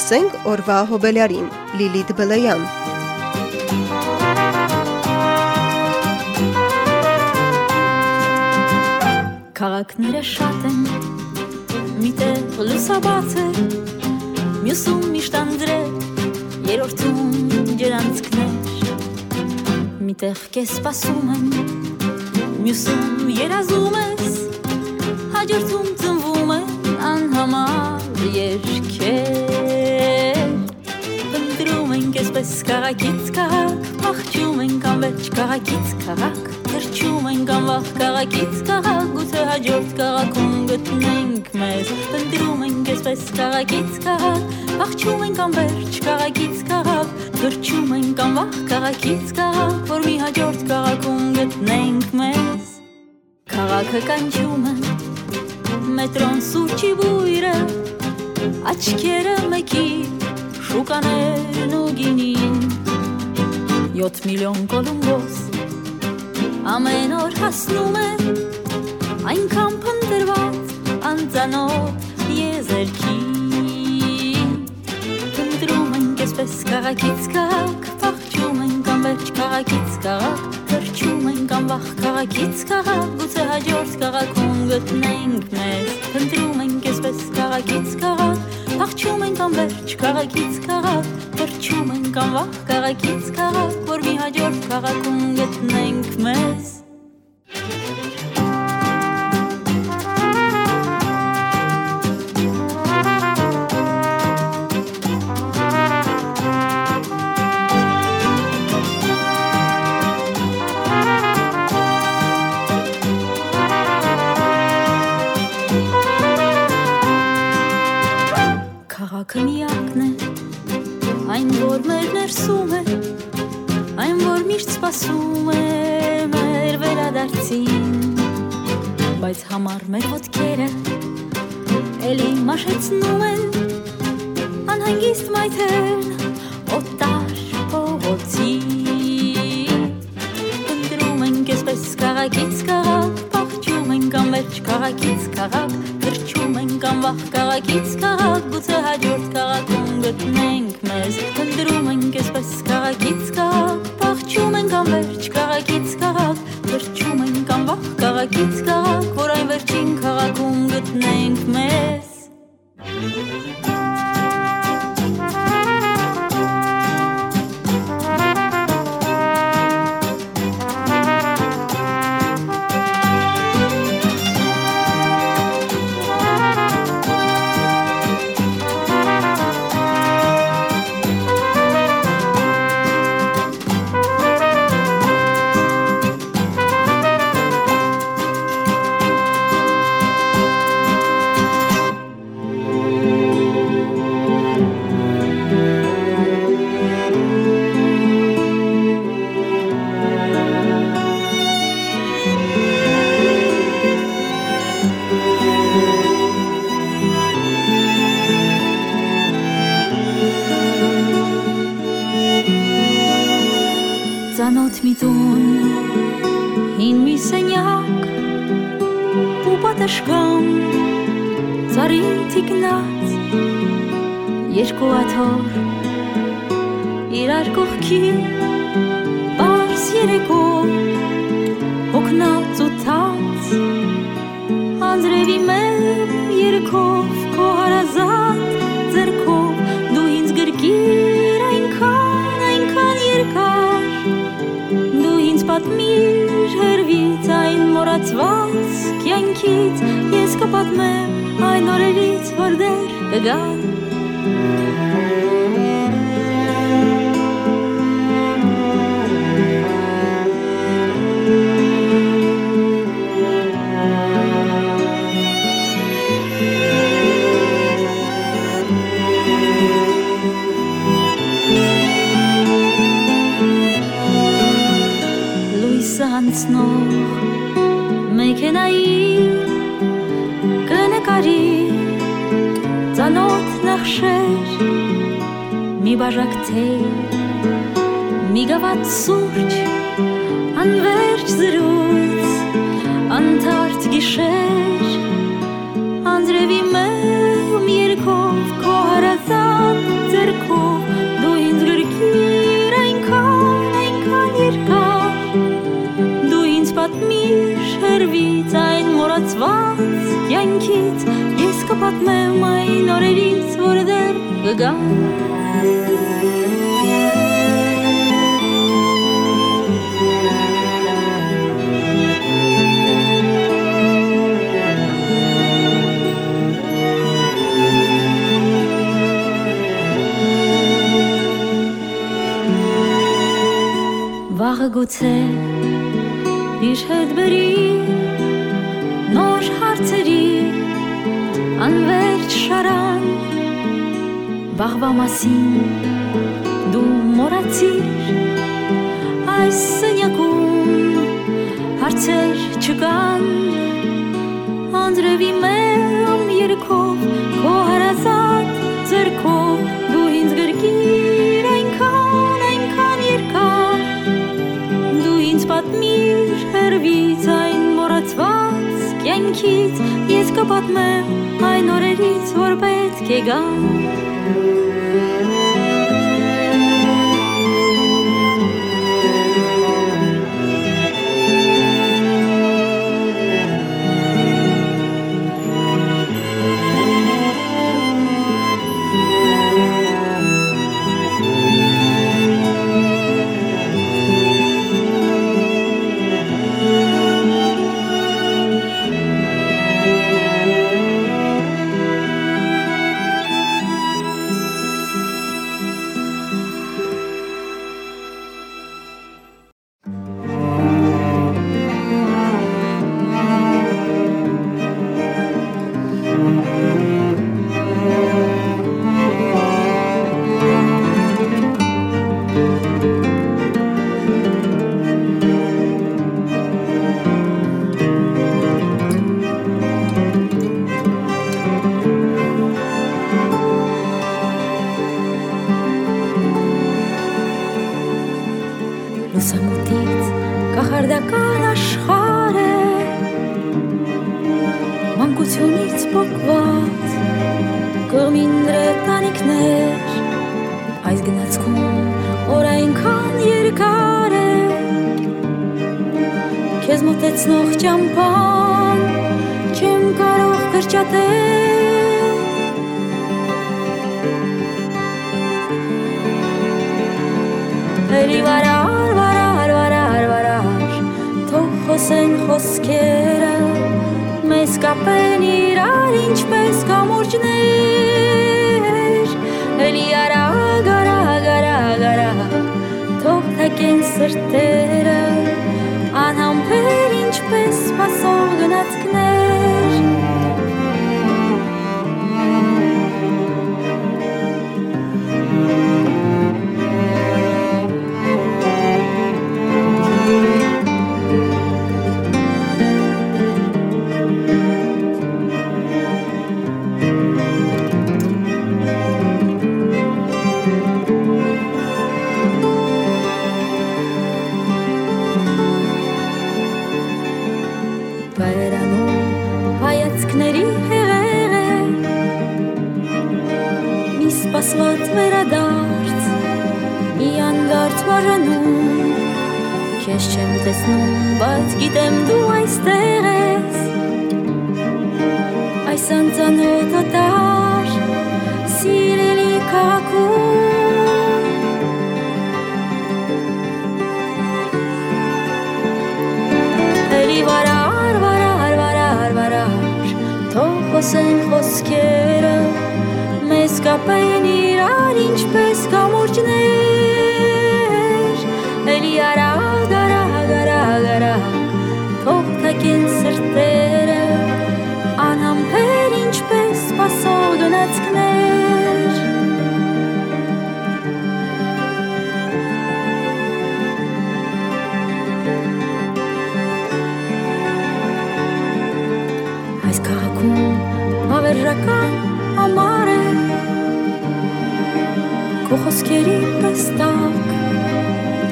Լսենք օրվա հոբելյարին Լիլիթ Բլեյան Քաղաքները շատ են Միտեղ լուսաբաց է Մյուսում միշտ անդրե Երորդում ջրանցքներ Միտեղ կես սպասում են Մյուսում երազում ես Հաջորդում ծնվում են անհամար երկեր Այսպես քաղաքից քաղաք Փախչում ենք անվերջ քաղաքից քաղաք Թրջում ենք անվախ քաղաքից քաղաք Գուցե հաջորդ քաղաքում գտնենք մեզ Ընտրում ենք այսպես քաղաքից քաղաք Փախչում ենք անվերջ քաղաքից քաղաք Թրջում ենք անվախ քաղաքից քաղաք Որ մի հաջորդ քաղաքում գտնենք մեզ Քաղաքը կանչում է մետրոն սուրճի բույրը աչքերը մեկի շուկաներն ու գինին 7 միլիոն կոլումբոս ամեն օր հասնում է այնքան փնտրված անծանոթ եզերքին փնտրում ենք այսպես քաղաքից քաղաք փախչում ենք անվերջ քաղաքից քաղաք թրջում ենք անվախ քաղաքից քաղաք գուցե հաջորդ քաղաքում գտնենք մեզ փնտրում ենք այսպես քաղաքից քաղաք փախչում ենք անվերջ քաղաքից քաղաք թրջում ենք անվախ քաղաքից քաղաք որ մի հաջորդ քաղաքում գտնենք մեզ սպասում է մեր վերադարձին բայց համար մեր ոտքերը էլի մաշեցնում են անհանգիստ մայթերն օտար փողոցի ընտրում ենք այսպես քաղաքից քաղաք փախչում ենք անվերջ քաղաքից քաղաք գրչում ենք անվախ քաղաքից քաղաք գուցե հաջորդ քաղաքում գտնենք մեզ ընտրում քաղաքից քաղաք Անձրևի մեմ երկով քո հարազատ այն օրերից, որ դեռ կգան վաղը գուցե իր հետ բերի վաղվա մասին դու մորացիր այս սենյակում հարցեր չկան անձրևի մեմ երկով քո հարազատ ձերքով դու ինձ գրկիր այնքան այնքան երկար դու ինձ պատմիր հերվից այն մոռացված կյանքից ես կպատմեմ այն օրերից որ պետք է գան կապեն իրար ինչպես կամուրջներ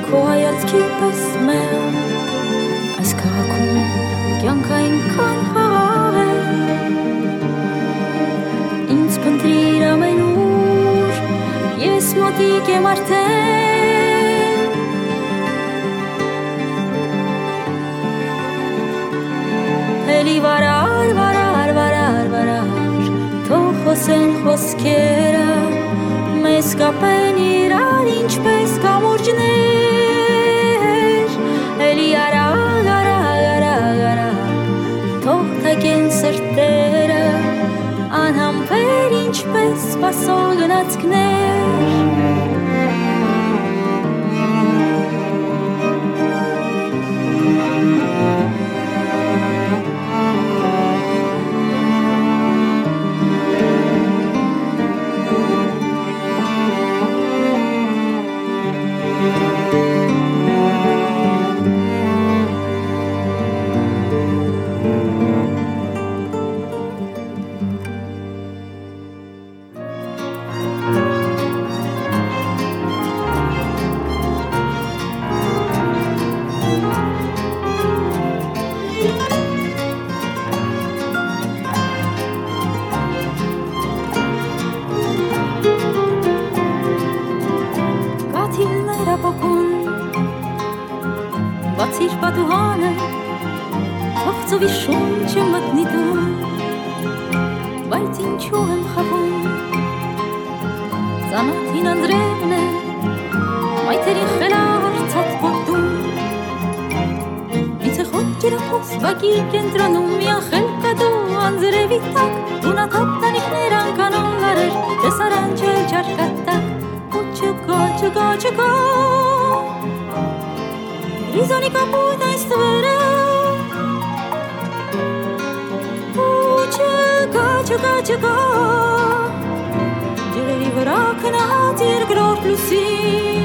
Քո հայացքի պես մեղ Այս քաղաքում կյանք այնքան խաղաղ է Ինձ փնտրիր ամենուր Ես մոտիկ եմ արդեն Էլի վարար, վարար, վարար, են խոսքերը մեզ կապեն իրար façon de natkner բողոքում Բացիր պատուհանը Թող ծովի շունչը մտնի տուն Բայց ինչու եմ խաղում Ծանոթին անդրևն է Մայթերին խելար ցած պոտում Ինձ է խոտ ջրապոս բակի կենտրանում Միան խելկադու անձրևի տակ Դունաթապ տանիքներ անկանոն լարեր Տեսարան չել չարկատակ čeká, čeká. Rizonika putem stvere. Čeká, čeká, čeká. Dileriv rak na tir gror plusin.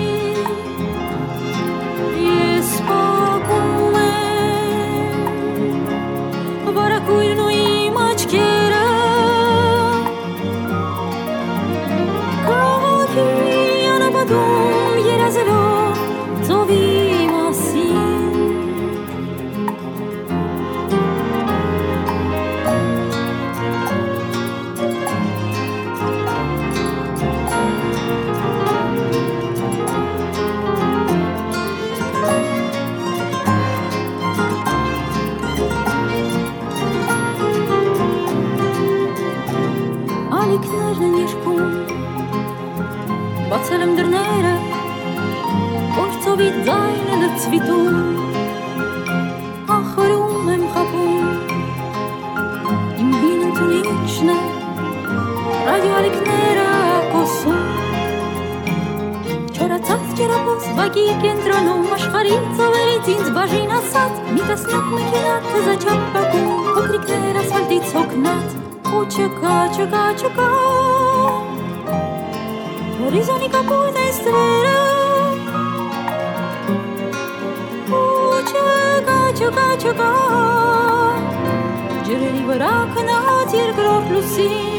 tirgro plusin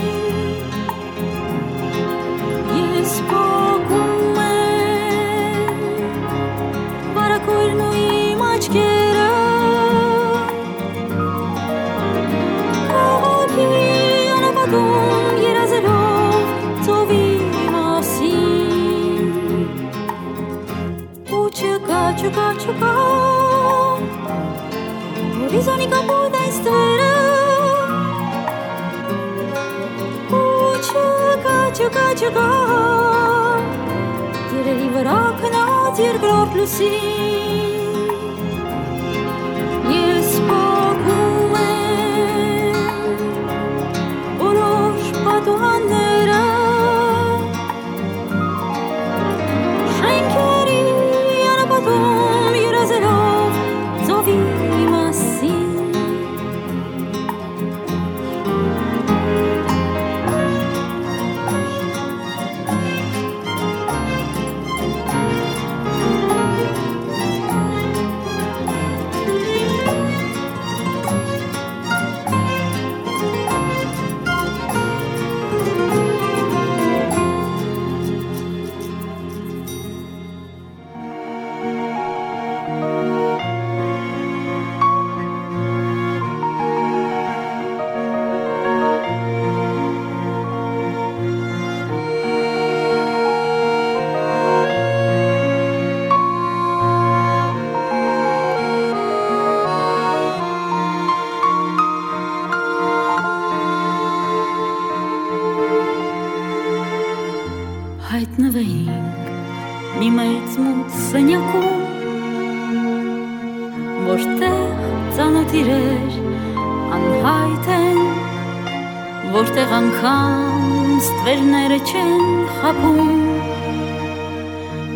心。Չեն խափում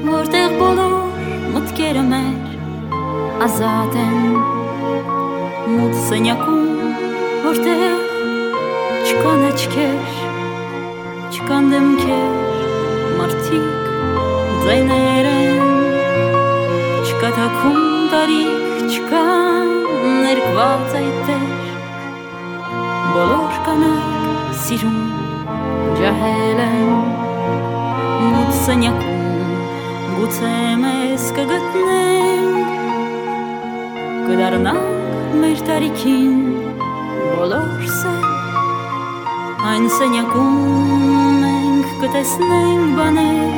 որտեղ բոլոր մտքերը մեր ազատ են մութ սենյակում որտեղ չկան աչքեր չկան դեմքեր մարդիկ ձայներ են չկա թաքուն տարիք չկա ներկված այդտեղ բոլոր կանայք սիրում ջահել են մութ սենյակում գուցե մեզ կգտնենք կդառնանք մեր տարիքին բոլորս այն սենյակում մենք կտեսնենք բաներ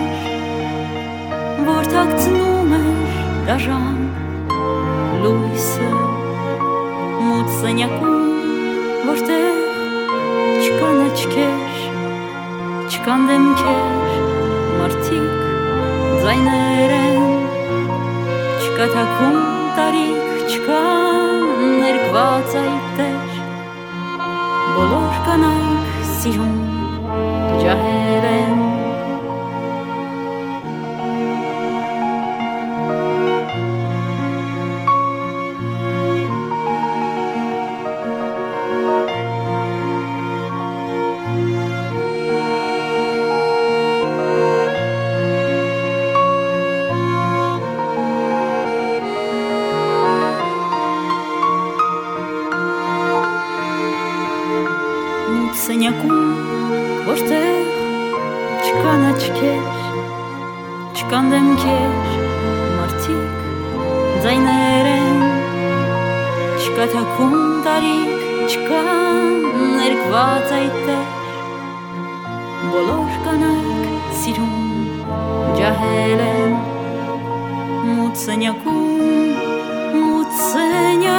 որ թաքցնում էր դաժան լույսը մութ սենյակում որտեղ չկան աչքեր չկան դեմքեր մարդիկ ձայներ են չկա թաքուն տարիք չկա ներկված այդտեղ բոլոր կանայք սիրում ջահեր են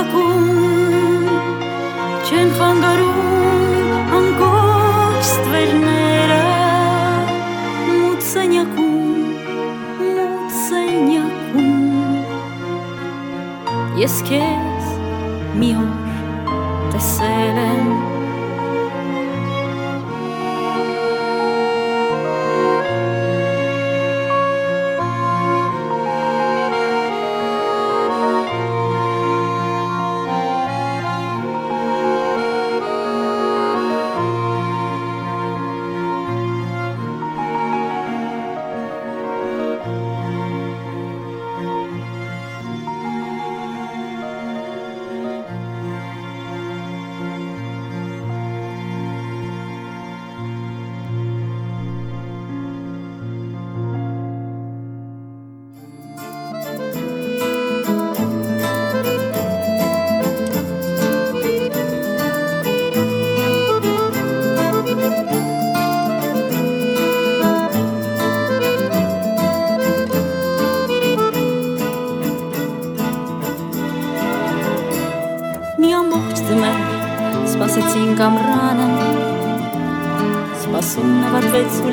սենյակում չեն խանգարում անկոչ ստվերները մութ սենյակում մութ սենյակում ես քեզ մի օր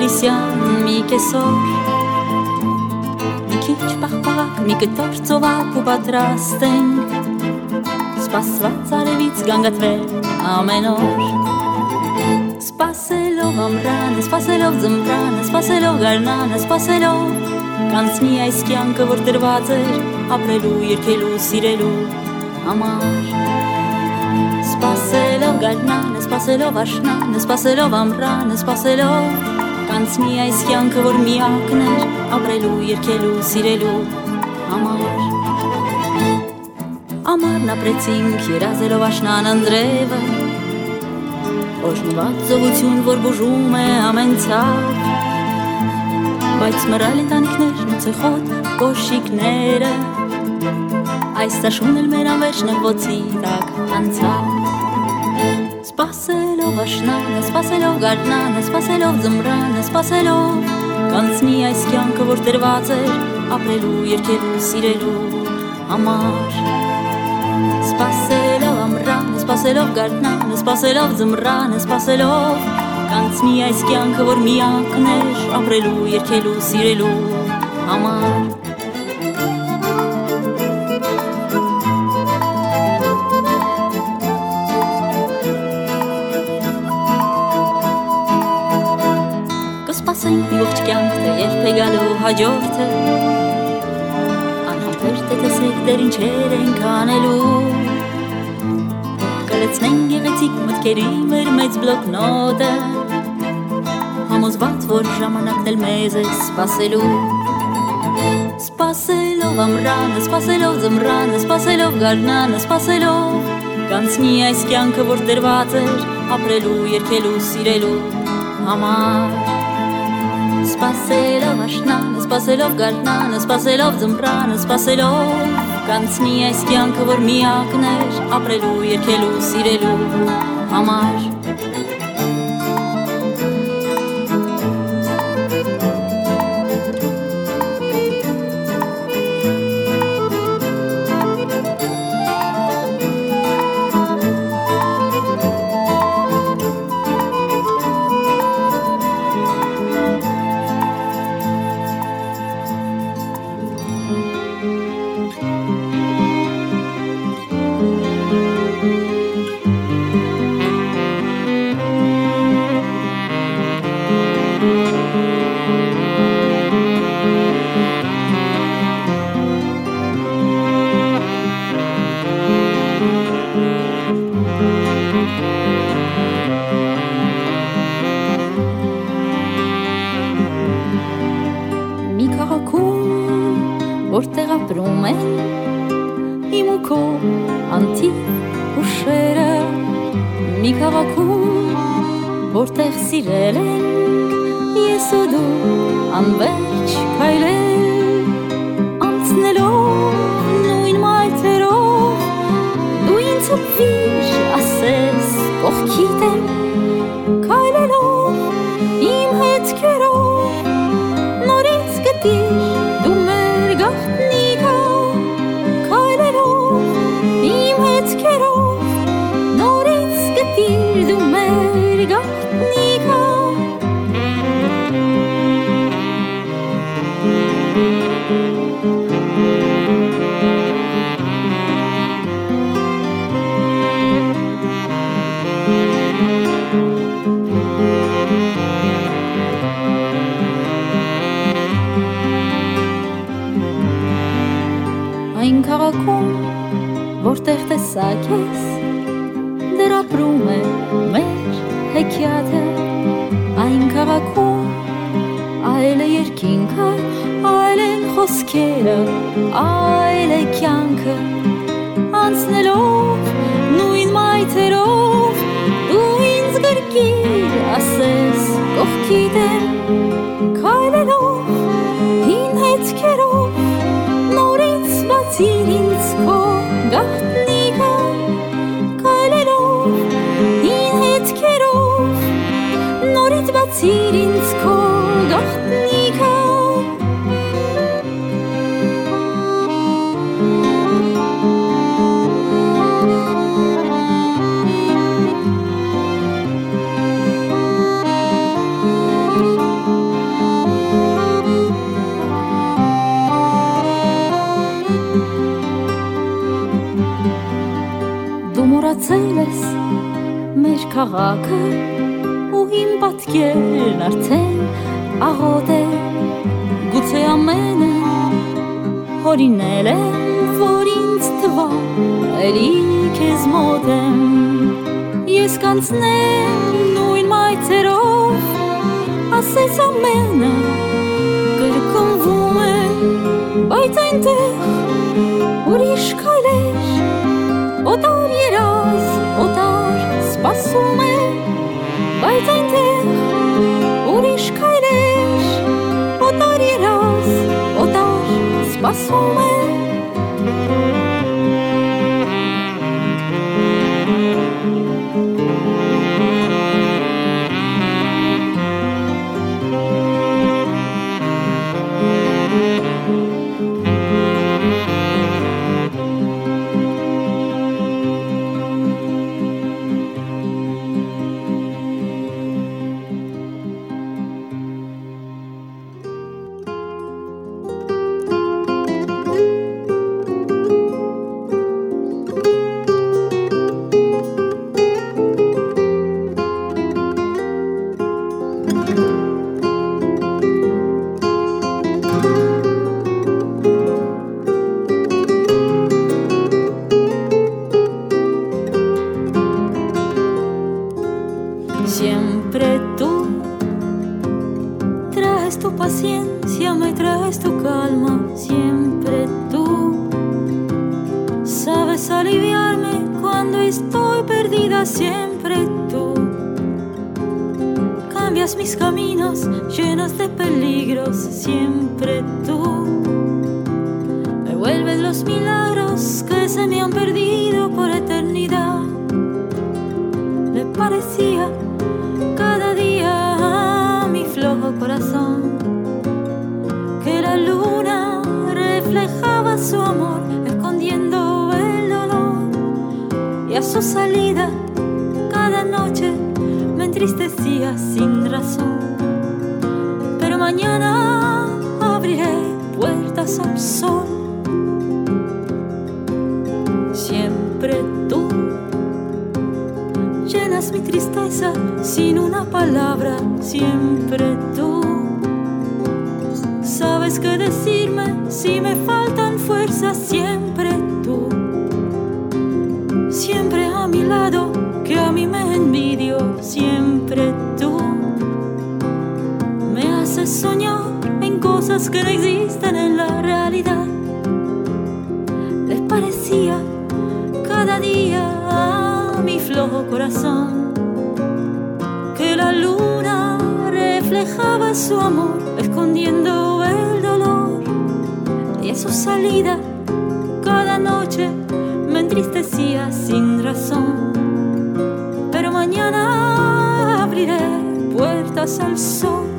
հուլիսյան մի կեսոր Մի քիչ պաղպաղակ, մի կտոր ծովակ ու պատրաստ ենք Սպասված արևից գանգատվել ամեն օր Սպասելով ամրանը, սպասելով ձմռանը, սպասելով գարնանը, սպասելով Կանցնի այս կյանքը, որ դրված էր ապրելու, երկելու, սիրելու համար Սպասելով գարնանը, սպասելով աշնանը, սպասելով ամռանը, սպասելով կանցնի այս կյանքը, որ միակն էր ապրելու, երկելու, սիրելու համար։ Ամառն ապրեցինք երազելով աշնան ընձրևը, Օժնված զողություն, որ բուժում է ամեն ցավ, Բայց մռայլ ընտանիքներն ու ցեխոտ կոշիկները Այս տաշուն էլ մեր անվերջ նվոցի տակ անցավ Սպասելով աշնանը, սպասելով գարնանը, սպասելով ձմռանը, սպասելով Կանցնի այս կյանքը, որ տրված էր ապրելու, երկելու, սիրելու համար Սպասելով ամռանը, սպասելով գարնանը, սպասելով ձմռանը, սպասելով Կանցնի այս կյանքը, որ միակն էր ապրելու, երկելու, սիրելու համար գալու հաջորդը անհամբերտ է տեսեք դեր ինչեր ենք անելու կլցնենք գեղեցիկ մտքերի մեր մեծ բլոկնոտը համոզված որ ժամանակն էլ մեզ է սպասելու Սպասելով ամրանը, սպասելով ձմռանը, սպասելով գարնանը, սպասելով Կանցնի այս կյանքը, որ դրված էր ապրելու, երկելու, սիրելու համար Սպասելով աշնանը, սպասելով գարնանը, սպասելով ձմռանը, սպասելով Կանցնի այս կյանքը, որ միակն էր ապրելու, երկելու, սիրելու համար քաղաքը ու իմ պատկերն արդեն աղոտ է գուցե ամենը հորինել եմ որ ինձ թվա էլի քեզ մոտ եմ ես կանցնեմ նույն մայթերով ասես ամենը կրկնվում է բայց այնտեղ ուրիշ քայլեր օտար օտար սպասում է բայց այնտեղ ուրիշ քայլեր օտար երազ օտար սպասում է Cambias mis caminos llenos de peligros siempre tú. Me vuelves los milagros que se me han perdido por eternidad. Le parecía cada día a mi flojo corazón que la luna reflejaba su amor escondiendo el dolor y a su salida cada noche me entristecía sin razón. Pero mañana abriré puertas al sol. Siempre tú llenas mi tristeza sin una palabra, siempre tú. Sabes qué decirme si me faltan fuerzas, siempre Soñar en cosas que no existen en la realidad. Les parecía cada día a mi flojo corazón que la luna reflejaba su amor escondiendo el dolor. Y a su salida cada noche me entristecía sin razón. Pero mañana abriré puertas al sol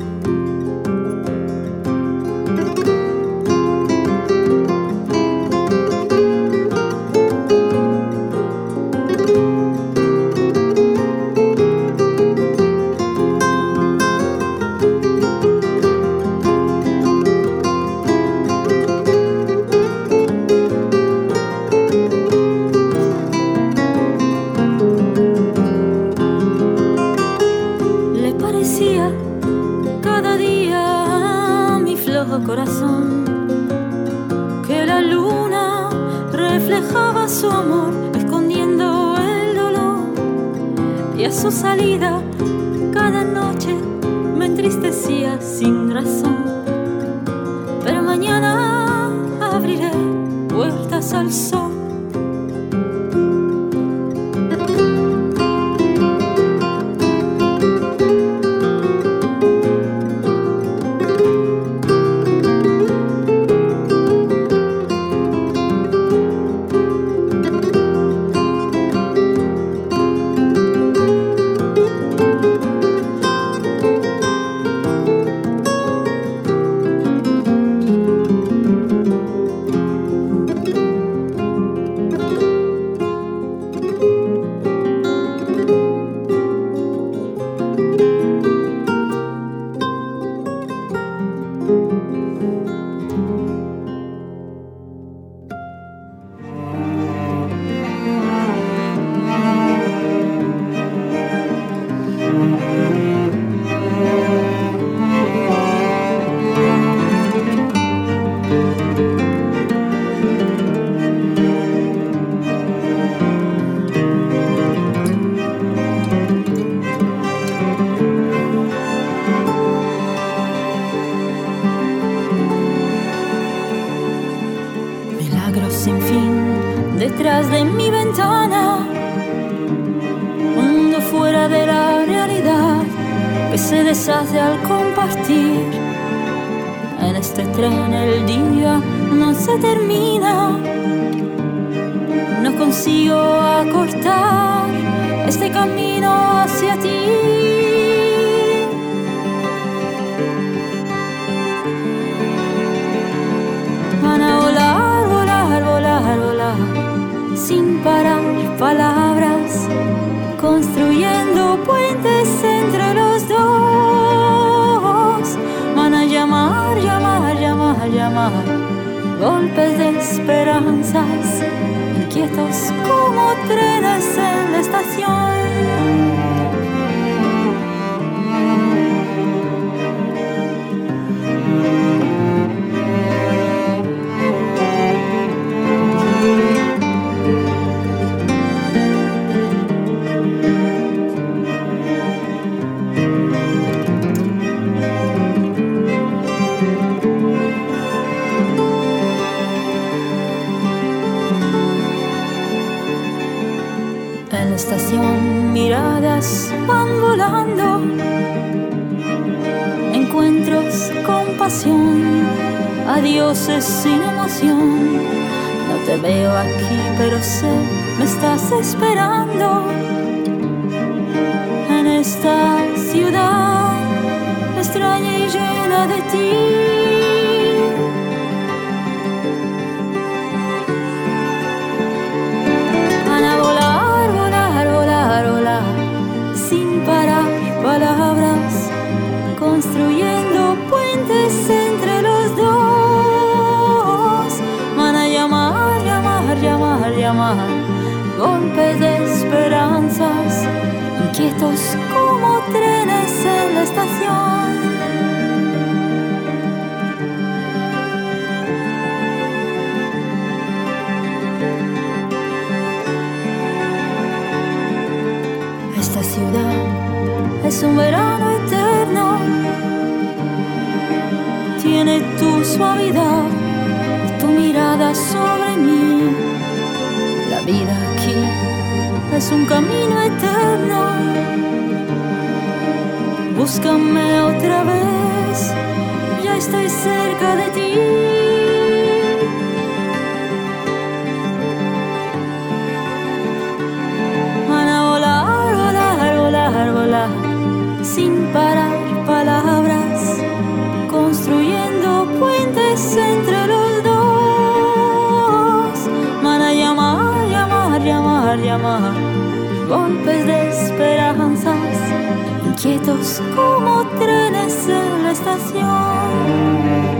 la luna reflejaba su amor escondiendo el dolor y a su salida cada noche me entristecía sin razón. Pero mañana abriré puertas al sol. Golpes de esperanzas, inquietos como trenes en la estación. Estación miradas van volando, encuentros con pasión, adioses sin emoción. No te veo aquí, pero sé, me estás esperando en esta ciudad extraña y llena de ti. Es un verano tiene tu suavidad, tu mirada sobre mí. La vida aquí es un camino eterno. Búscame otra vez, ya estoy cerca de ti. Sin parar palabras, construyendo entre los dos. Van a llamar, llamar, llamar, llamar. Golpes de esperanzas, inquietos como trenes en la estación.